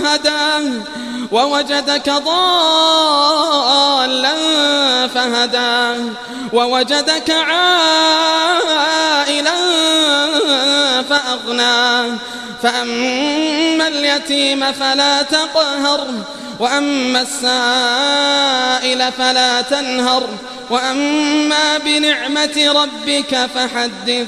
فهدى ووجدك ضالا فهدى ووجدك عائلا فأغنى فأما اليتيم فلا تقهر وأما السائل فلا تنهر وأما بنعمة ربك فحدث